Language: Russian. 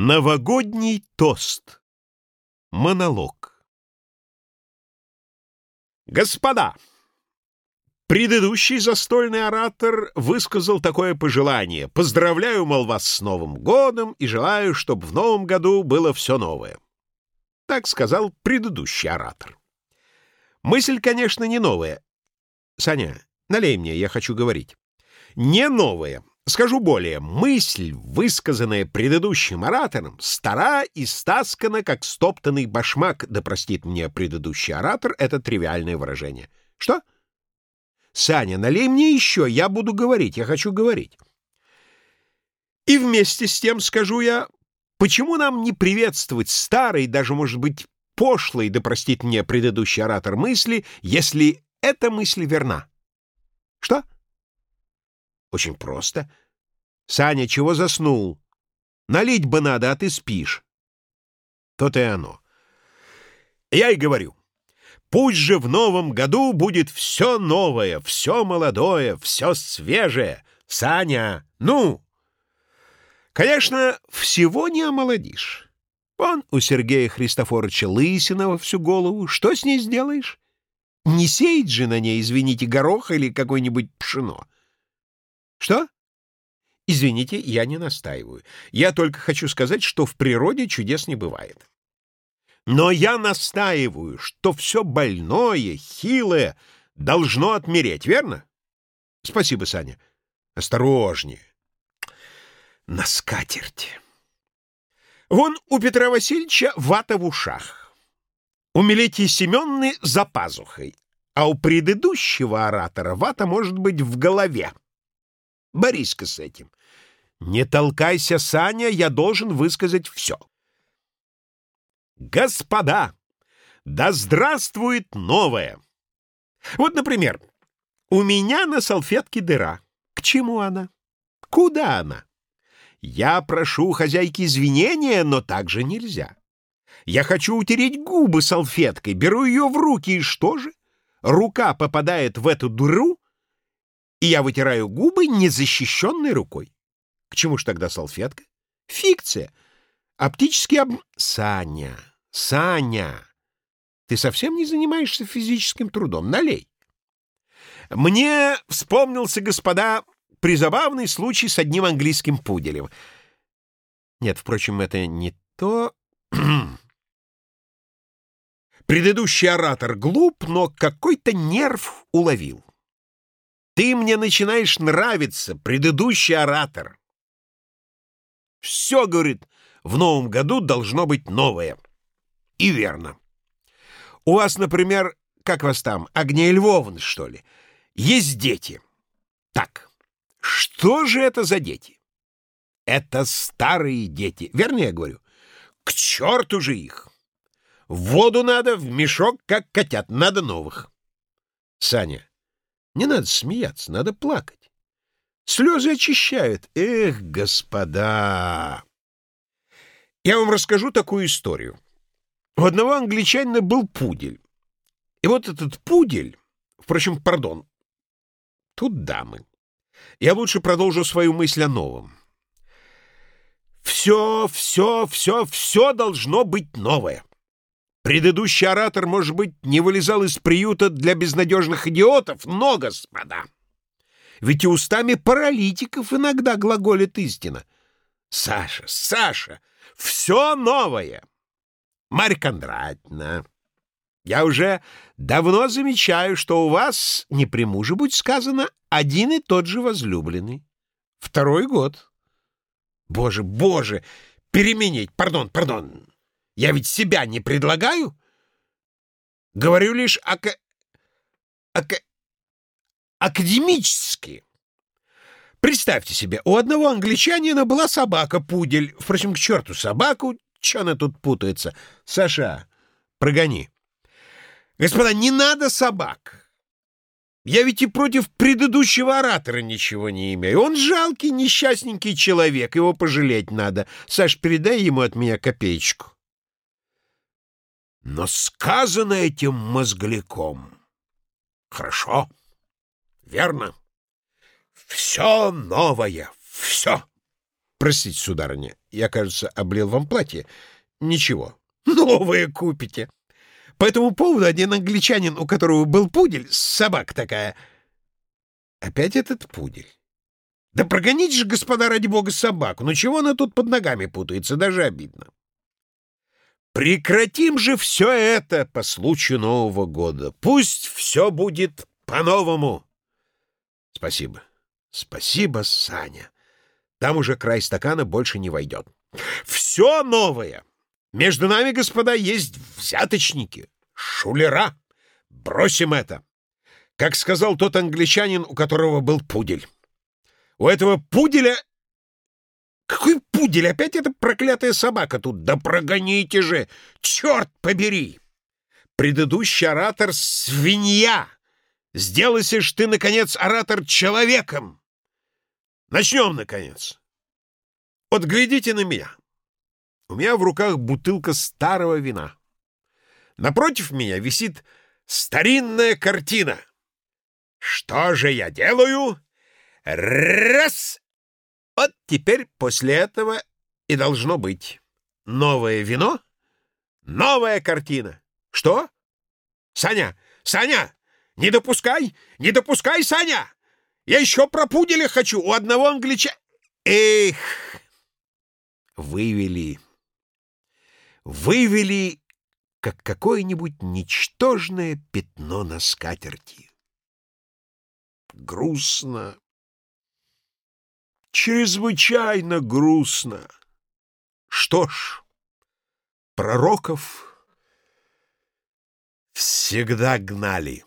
Новогодний тост. Монолог. Господа! Предыдущий застольный оратор высказал такое пожелание. Поздравляю, мол, вас с Новым годом и желаю, чтобы в Новом году было все новое. Так сказал предыдущий оратор. Мысль, конечно, не новая. Саня, налей мне, я хочу говорить. Не новая. Скажу более, мысль, высказанная предыдущим оратором, стара и стаскана, как стоптанный башмак, да простит мне предыдущий оратор это тривиальное выражение. Что? Саня, налей мне еще, я буду говорить, я хочу говорить. И вместе с тем скажу я, почему нам не приветствовать старый, даже, может быть, пошлый, да простит мне предыдущий оратор мысли, если эта мысль верна? Что? Очень просто. Саня, чего заснул? Налить бы надо, а ты спишь. То-то и оно. Я и говорю. Пусть же в новом году будет все новое, все молодое, все свежее. Саня, ну! Конечно, всего не омолодишь. Вон у Сергея Христофоровича лысина во всю голову. Что с ней сделаешь? Не сеять же на ней, извините, горох или какое-нибудь пшено. Что? Извините, я не настаиваю. Я только хочу сказать, что в природе чудес не бывает. Но я настаиваю, что все больное, хилое должно отмереть, верно? Спасибо, Саня. Осторожнее. На скатерть. Вон у Петра Васильевича вата в ушах. У Милетии Семенны за пазухой, а у предыдущего оратора вата может быть в голове. Борись-ка с этим. Не толкайся, Саня, я должен высказать все. Господа, да здравствует новое! Вот, например, у меня на салфетке дыра. К чему она? Куда она? Я прошу хозяйки извинения, но так же нельзя. Я хочу утереть губы салфеткой, беру ее в руки, и что же? Рука попадает в эту дыру, и я вытираю губы незащищенной рукой. К чему ж тогда салфетка? Фикция. Оптический об... Саня, Саня, ты совсем не занимаешься физическим трудом. Налей. Мне вспомнился, господа, призабавный случай с одним английским пуделем. Нет, впрочем, это не то... Предыдущий оратор глуп, но какой-то нерв уловил. Ты мне начинаешь нравиться, предыдущий оратор. Все, говорит, в новом году должно быть новое. И верно. У вас, например, как вас там, Агния Львовна, что ли, есть дети. Так, что же это за дети? Это старые дети, верно я говорю? К черту же их! В воду надо, в мешок, как котят, надо новых. Саня, не надо смеяться, надо плакать. Слезы очищают. Эх, господа! Я вам расскажу такую историю. У одного англичанина был пудель. И вот этот пудель... Впрочем, пардон. Тут дамы. Я лучше продолжу свою мысль о новом. Все, все, все, все должно быть новое. Предыдущий оратор, может быть, не вылезал из приюта для безнадежных идиотов, но, господа, ведь и устами паралитиков иногда глаголит истина. Саша, Саша, все новое. Марья Кондратьевна, я уже давно замечаю, что у вас, не при муже будь сказано, один и тот же возлюбленный. Второй год. Боже, боже, переменить, пардон, пардон. Я ведь себя не предлагаю. Говорю лишь ака... ака... академически. Представьте себе, у одного англичанина была собака-пудель. Впрочем, к черту собаку, че она тут путается? Саша, прогони. Господа, не надо собак. Я ведь и против предыдущего оратора ничего не имею. Он жалкий, несчастненький человек, его пожалеть надо. Саш, передай ему от меня копеечку. Но сказано этим мозгляком. Хорошо, верно. Все новое, все. Простите, сударыня, Я, кажется, облил вам платье. Ничего. Новое купите. По этому поводу один англичанин, у которого был пудель, собака такая. Опять этот пудель. Да прогоните же, господа, ради бога, собаку. Ну чего она тут под ногами путается? Даже обидно. Прекратим же все это по случаю Нового года. Пусть все будет по-новому. Спасибо. Спасибо, Саня. Там уже край стакана больше не войдет. Все новое. Между нами, господа, есть взяточники, шулера. Бросим это. Как сказал тот англичанин, у которого был пудель. У этого пуделя... Какой пудель? Опять эта проклятая собака тут. Да прогоните же! Черт побери! Предыдущий оратор — свинья! Сделайся ж ты, наконец, оратор человеком! Начнем, наконец. Вот глядите на меня. У меня в руках бутылка старого вина. Напротив меня висит старинная картина. Что же я делаю? Раз! Вот теперь после этого и должно быть. Новое вино, новая картина. Что? Саня! Саня! Не допускай! Не допускай, Саня! Я еще про пуделя хочу у одного англича... Эх! Вывели... Вывели, как какое-нибудь ничтожное пятно на скатерти. Грустно. Чрезвычайно грустно. Что ж, пророков всегда гнали.